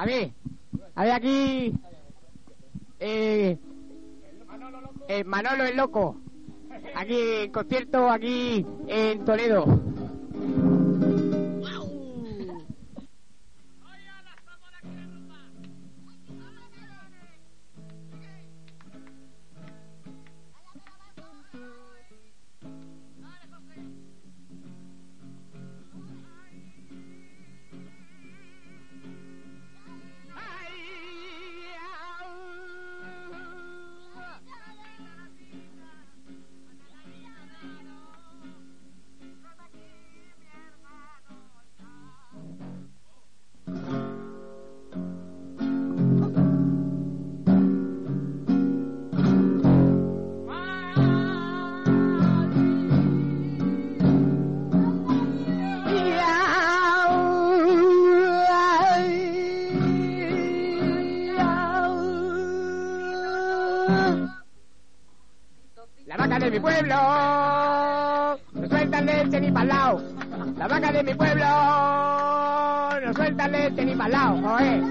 A ver, a ver aquí. Eh, eh, Manolo el Loco. Aquí, concierto aquí en Toledo. La vaca de mi pueblo no suelta leche ni pa'l lado. La vaca de mi pueblo no suelta leche ni pa'l lado. Joder.